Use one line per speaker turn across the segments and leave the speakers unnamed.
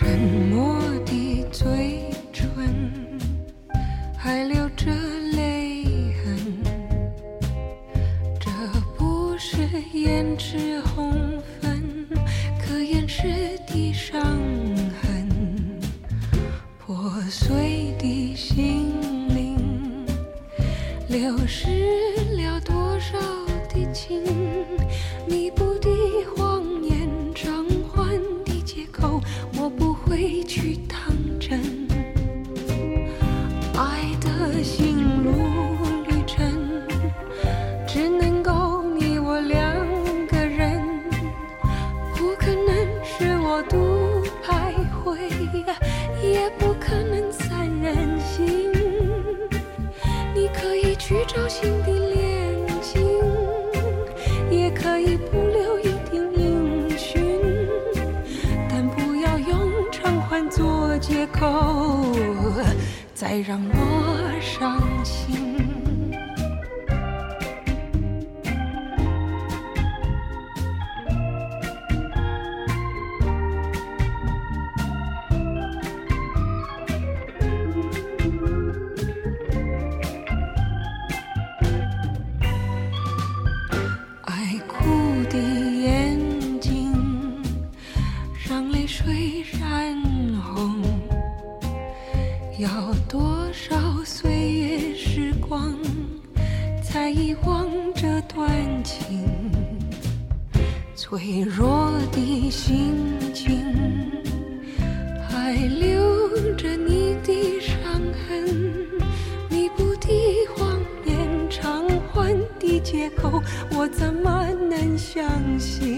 真。哭的眼睛，让泪水染红。要多少岁月时光，才遗忘这段情？脆弱的心情，还留着你的伤痕，弥补的谎言，偿还的借口，我怎么？心。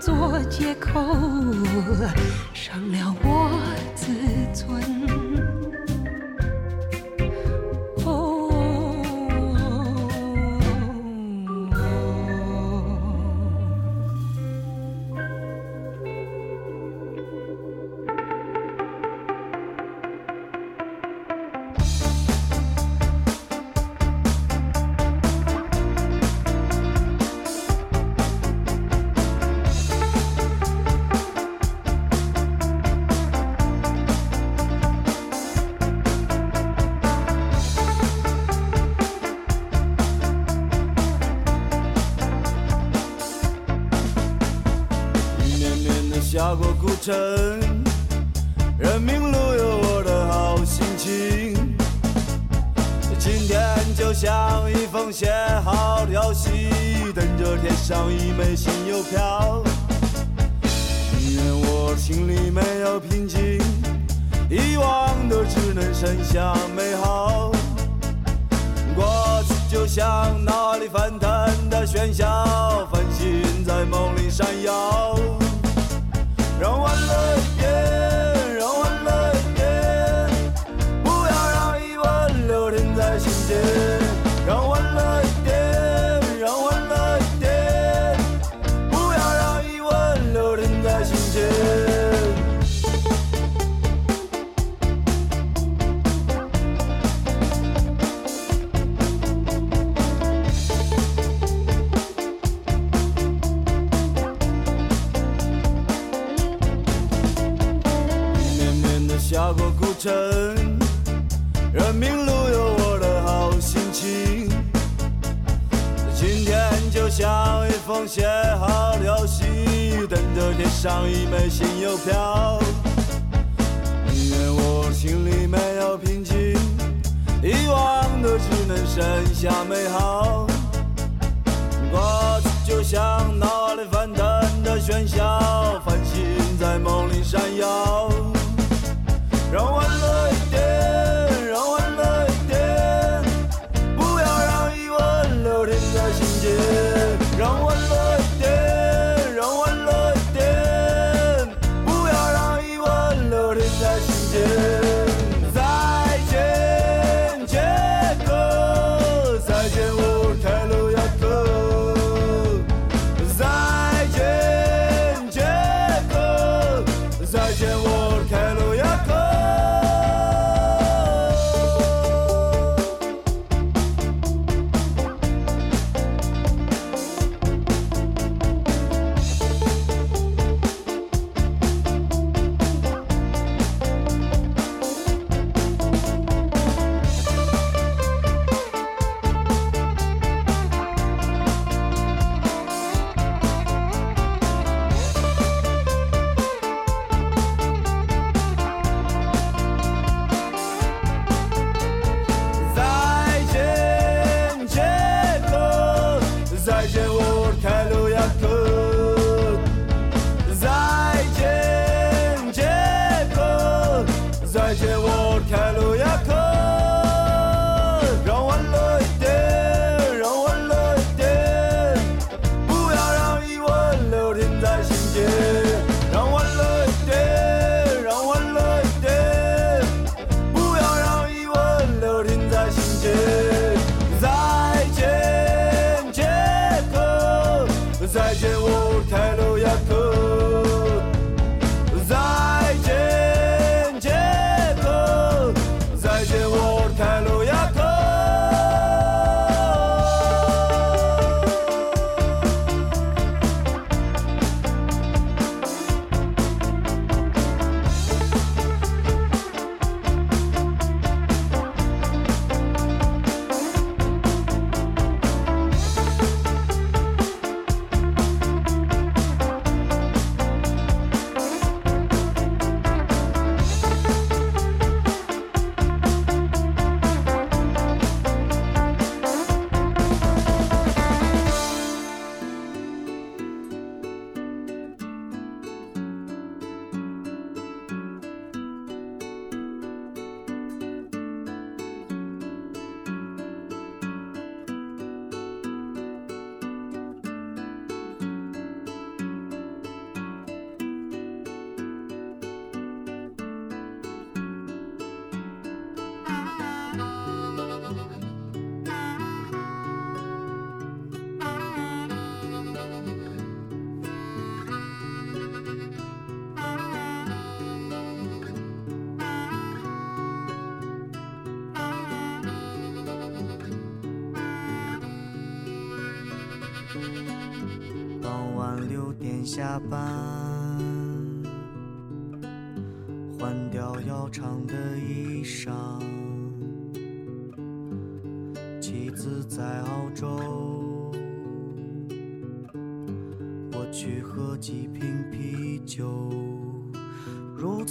做借口伤了我
version do?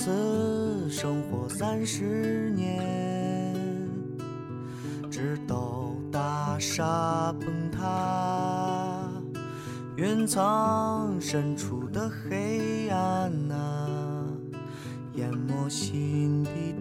此生活三十年直到大厦崩塌云层深处的黑暗啊淹没心底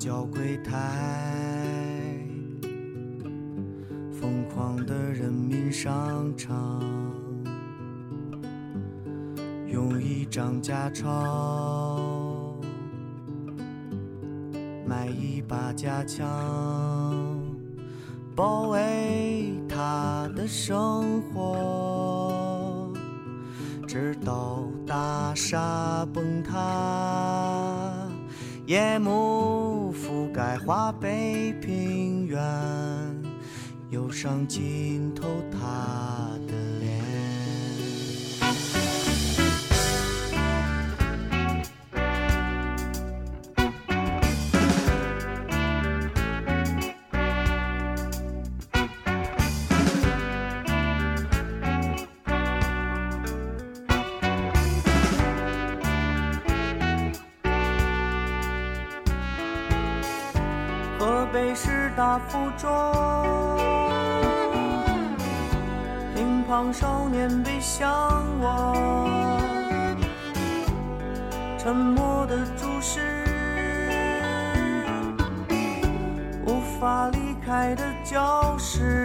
叫柜台疯狂的人民商场，用一张假钞买一把假枪，保卫他的生活，直到大厦崩塌。
夜幕。在华北平原，忧伤尽头他北师大附中，乒乓少年背向我，沉默的注视，无法离开的教室，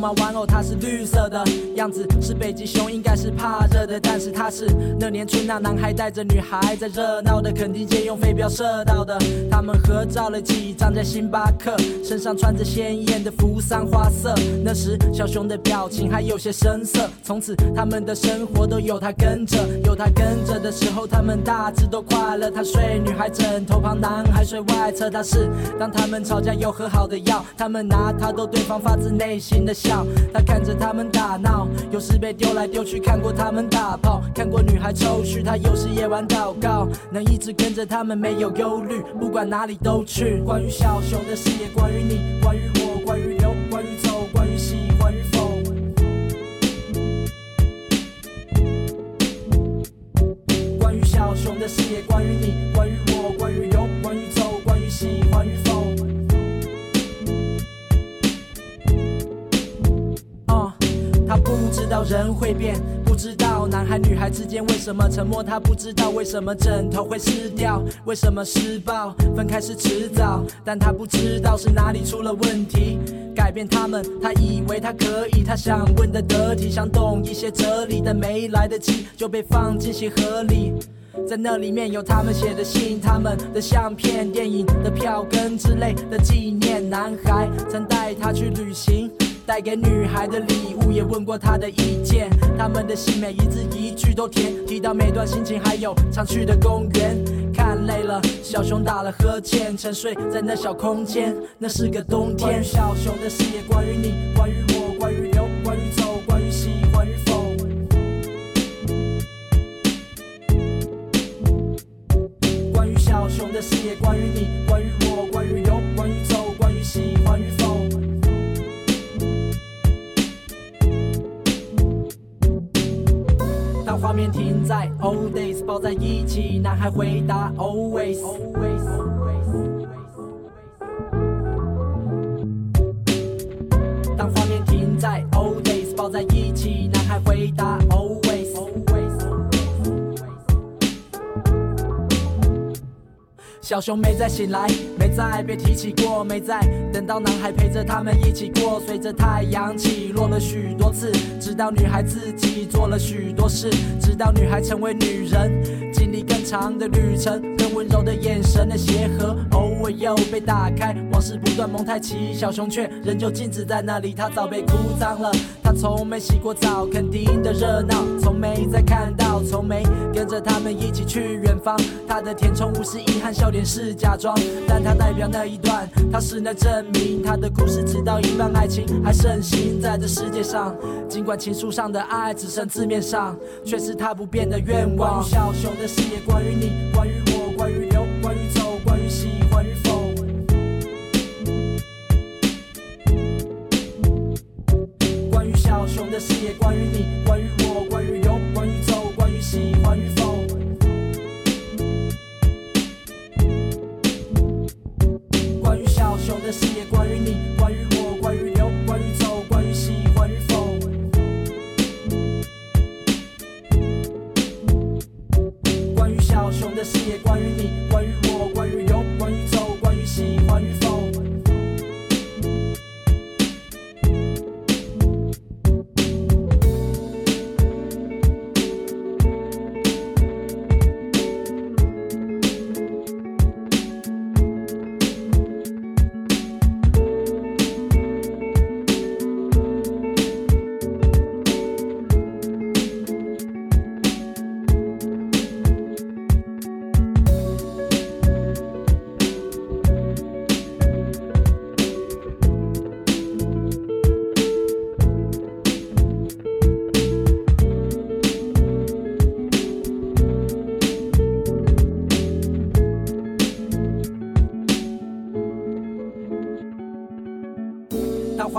玩偶，它是绿色的样子，是北极熊，应该是怕热的。但是它是那年春，那男孩带着女孩在热闹的肯丁街用飞镖射到的。他们合照了几张在星巴克，身上穿着鲜艳的扶桑花色。那时小熊的表情还有些生涩。从此他们的生活都有他跟着，有他跟着的时候，他们大致都快乐。他睡女孩枕头旁，男孩睡外侧。他是当他们吵架又和好的药，他们拿他逗对方发自内心的笑。他看着他们打闹，有时被丢来丢去，看过他们打炮，看过女孩抽搐。他有时夜晚祷告，能一直跟着他们，没有忧虑，不管哪里都去。关于小熊的事业，关于你，关于我，事业，关于你，关于我，关于留，关于走，关于喜欢与否。啊，他不知道人会变，不知道男孩女孩之间为什么沉默，他不知道为什么枕头会湿掉，为什么施暴分开是迟早，但他不知道是哪里出了问题。改变他们，他以为他可以，他想问的得体，想懂一些哲理，但没来得及就被放进鞋盒里。在那里面有他们写的信、他们的相片、电影的票根之类的纪念。男孩曾带她去旅行，带给女孩的礼物也问过她的意见。他们的信每一字一句都甜，提到每段心情，还有常去的公园。看累了，小熊打了呵欠，沉睡在那小空间。那是个冬天。关于小熊的事业，关于你，关于我，关于留，关于的事也，关于你，关于我，关于留，关于走，关于喜欢与否。当画面停在 old days，抱在一起，男孩回答 always。小熊没再醒来，没再被提起过，没再等到男孩陪着他们一起过。随着太阳起落了许多次，直到女孩自己做了许多事，直到女孩成为女人，经历更长的旅程，温柔的眼神的鞋盒，偶尔又被打开，往事不断蒙太奇，小熊却仍旧静止在那里，它早被哭脏了。他从没洗过澡，肯定的热闹，从没再看到，从没跟着他们一起去远方。他的填充物是遗憾，笑脸是假装，但它代表那一段，它是那证明。他的故事直到一半，爱情还盛行在这世界上。尽管情书上的爱只剩字面上，却是他不变的愿望。关于小熊的事业，关于你，关于我，关于，走，关于喜欢与否。关于小熊的事业，关于你，关于我，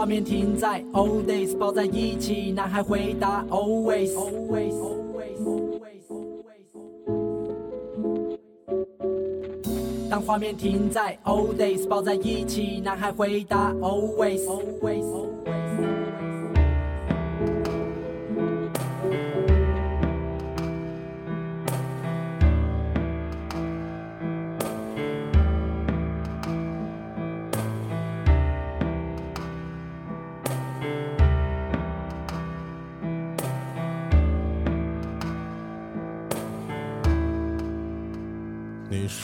面停在 old days，抱在一起，男孩回答 always。always, always, always, always. 当画面停在 old days，抱在一起，男孩回答 always。always, always.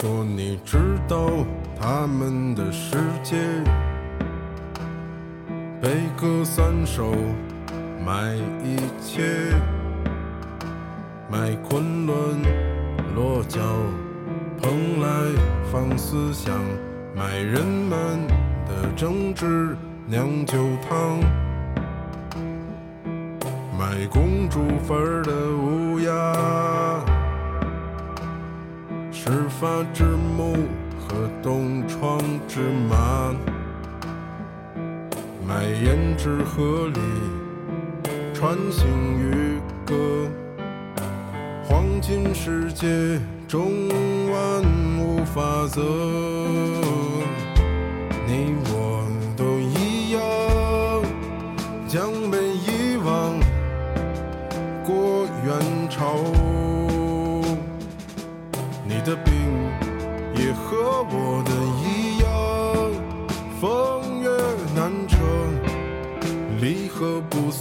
说你知道他们的世界，悲歌三首，卖一切，卖昆仑落脚，蓬莱放思想，卖人们的政治酿酒汤，卖公主坟的乌鸦。始发之木和东窗之马，卖胭脂河里穿行渔歌，黄金世界中万物法则，你我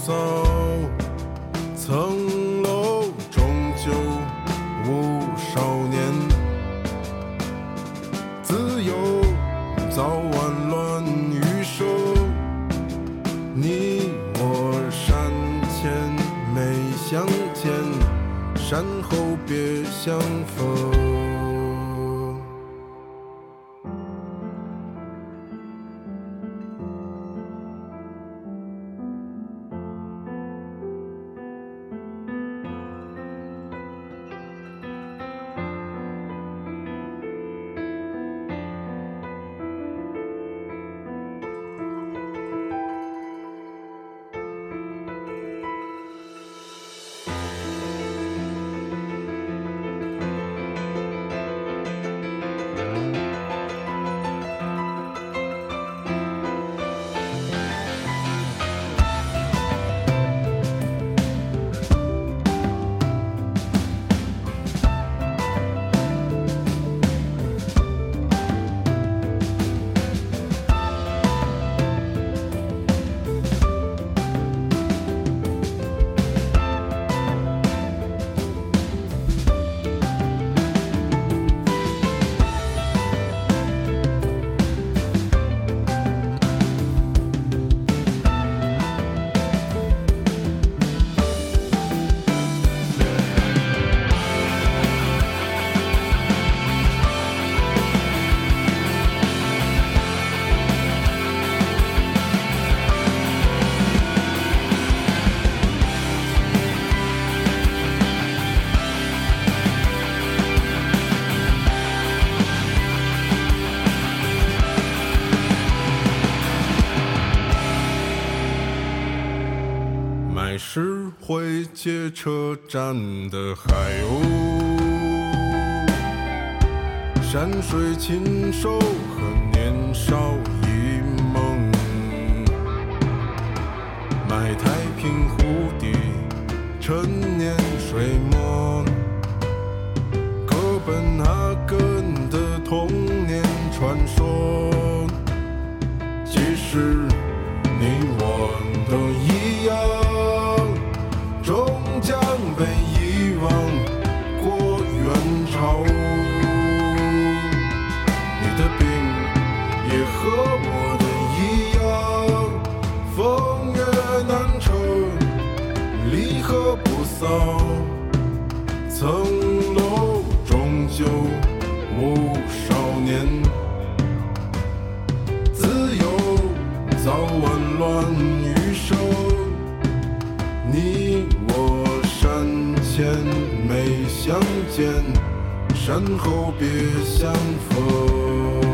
骚。层楼终究无少年，自由早晚乱与手。你我山前没相见，山后别相逢。灰街车站的海鸥，山水禽兽和年少一梦，买太平湖底陈年水墨，哥本哈根的童年传说，即使骚。层楼终究无少年。自由早晚乱余生，你我山前没相见，山后别相逢。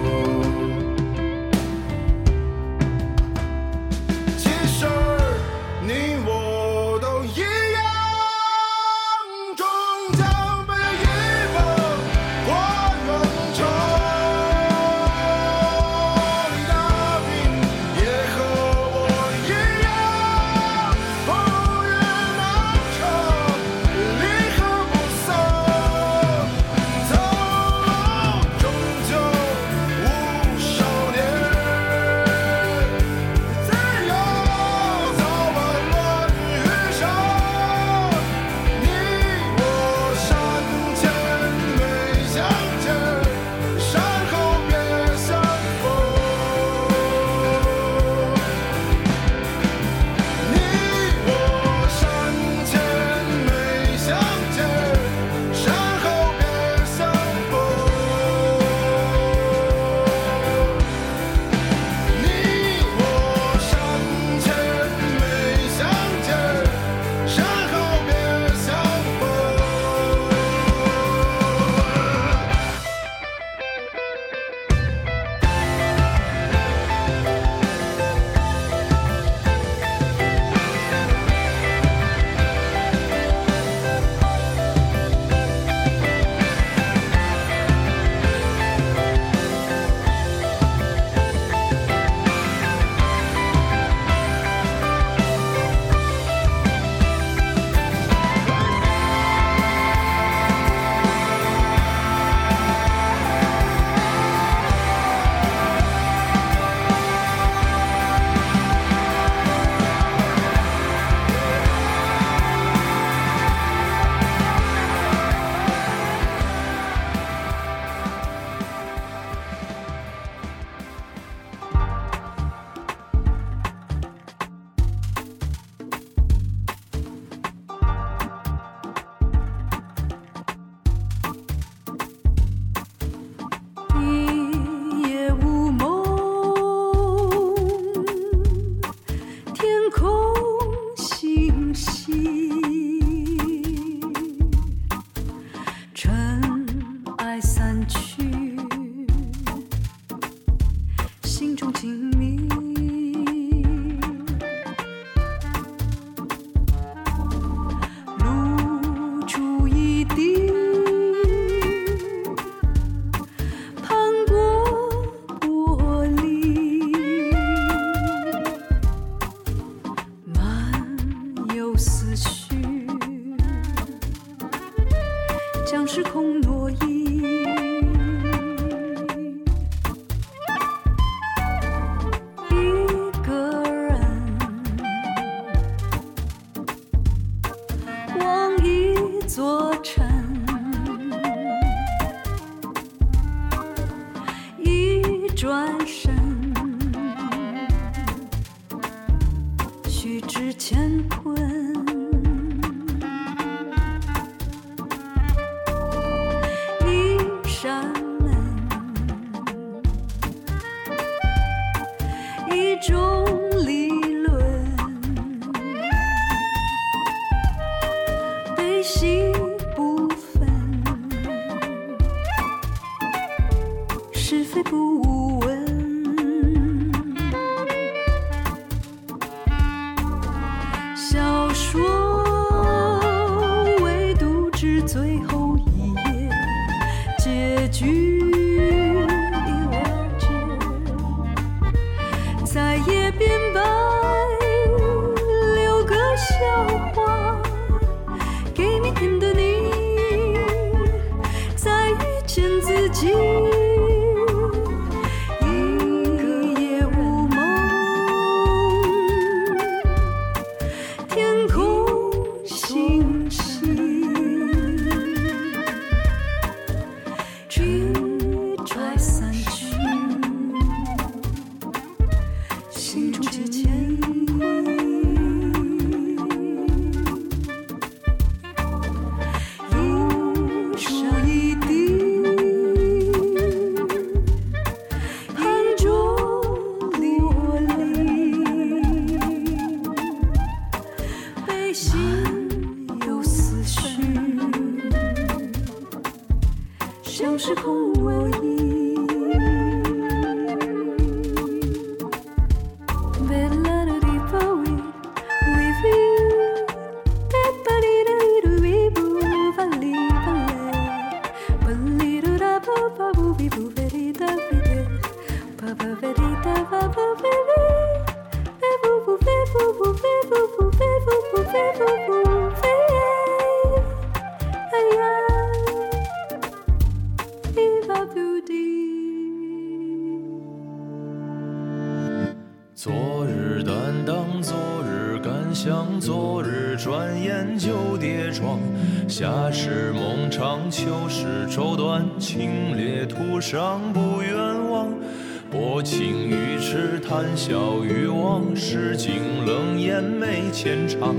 情于痴，谈笑于往事，静冷眼没浅尝，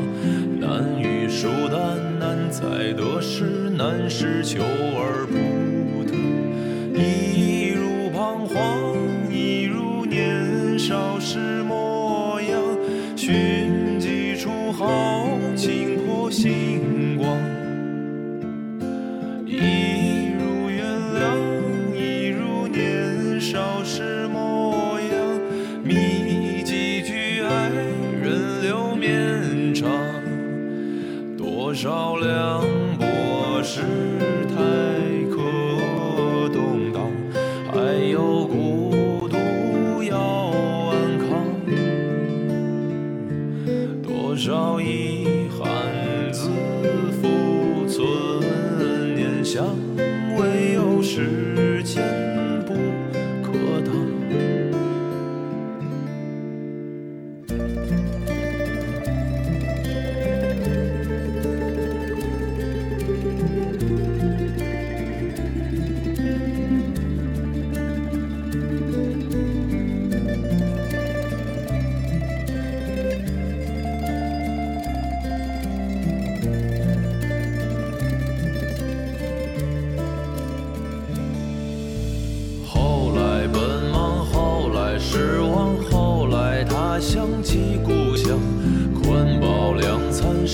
难于疏淡，难在得失，难是求而不得。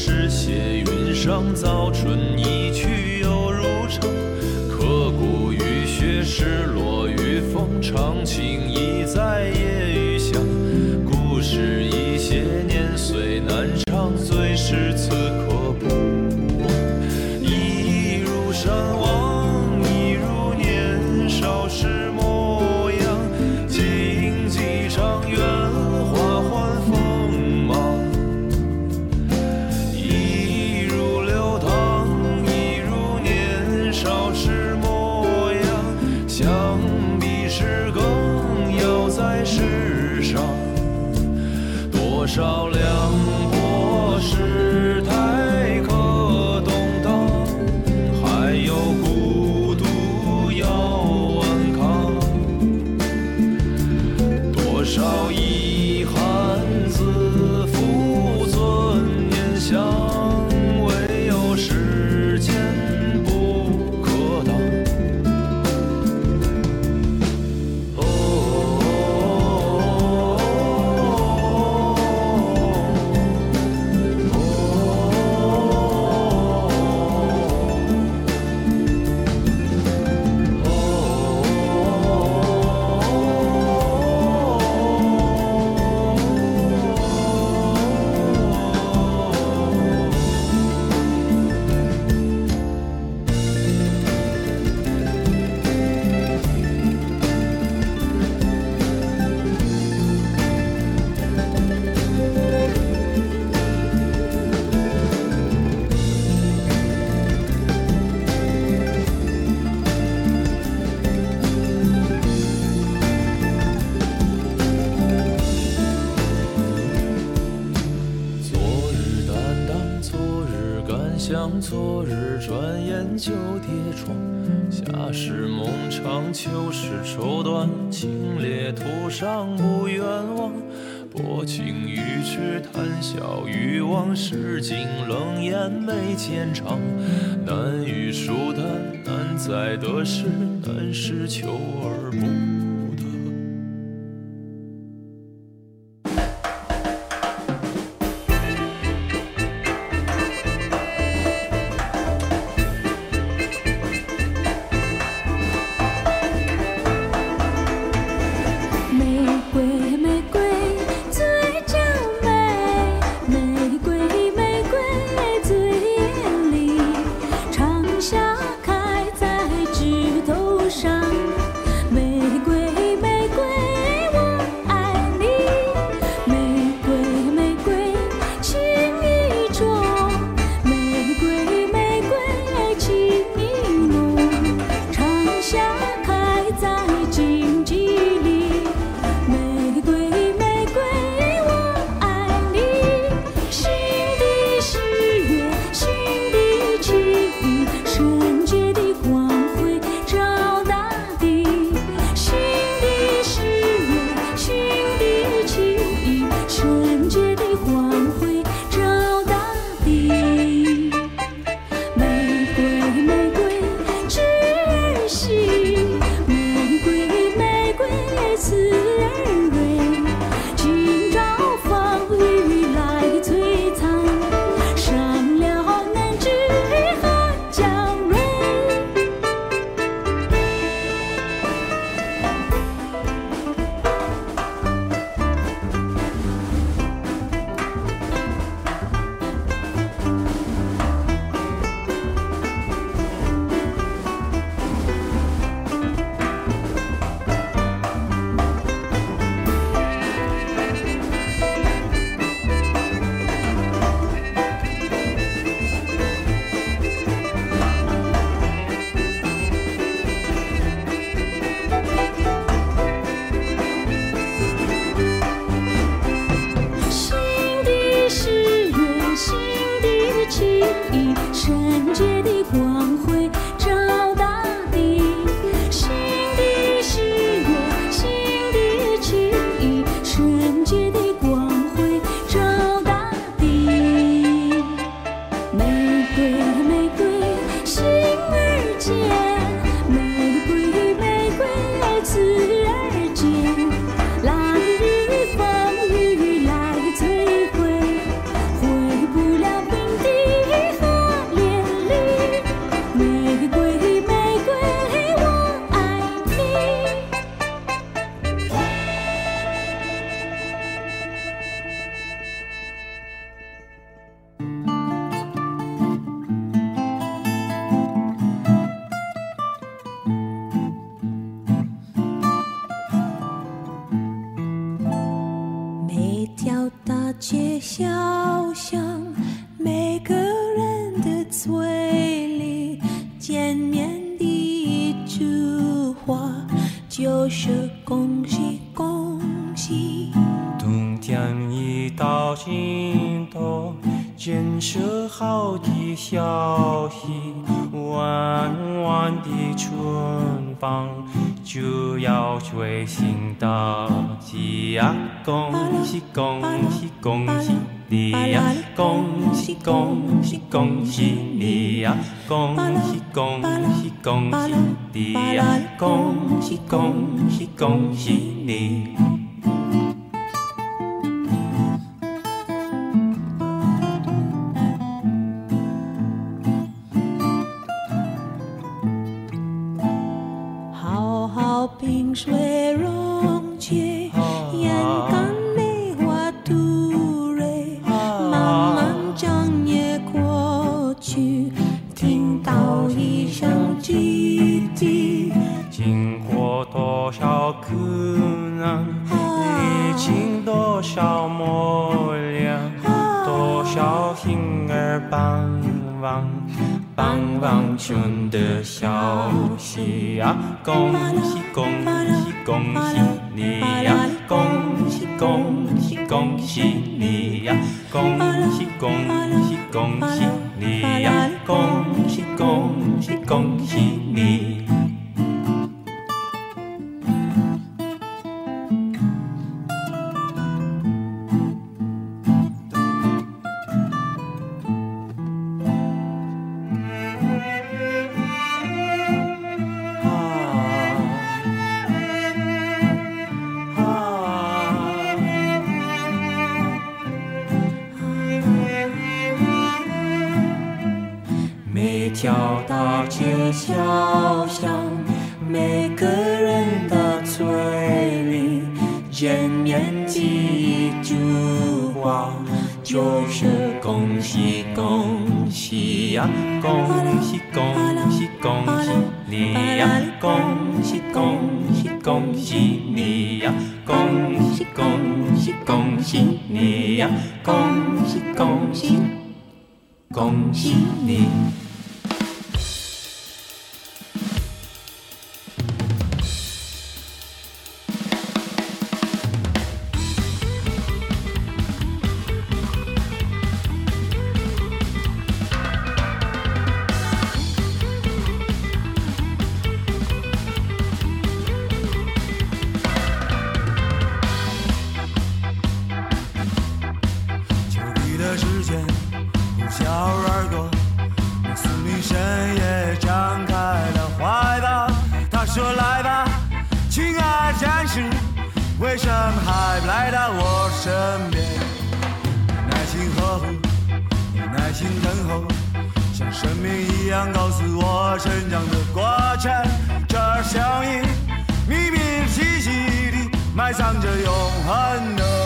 诗写云上早旧叠床。夏时梦长，秋时愁短，清冽途上不远望。薄情于痴，谈笑于忘，世尽冷眼眉间长。难与疏淡，难在得失，难是求而不。
建设好的消息，弯弯的春风就要吹醒大地呀！恭喜恭喜恭喜你呀！恭喜恭喜恭喜你呀！恭喜恭喜恭喜你呀！恭喜恭喜恭喜你。春的消息呀！恭喜恭喜恭喜恭喜恭喜恭喜你呀！恭喜恭喜恭喜你呀！恭喜恭喜恭喜你呀！恭喜恭喜恭喜你。
身边？耐心呵护，你耐心等候，像生命一样告诉我成长的过程。这声音秘密的气息里埋藏着永恒的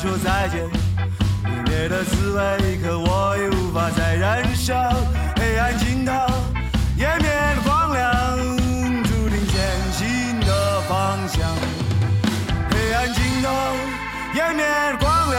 说再见，离别的滋味，可我已无法再忍受。黑暗尽头，湮灭的光亮，注定前行的方向。黑暗尽头，湮灭的光亮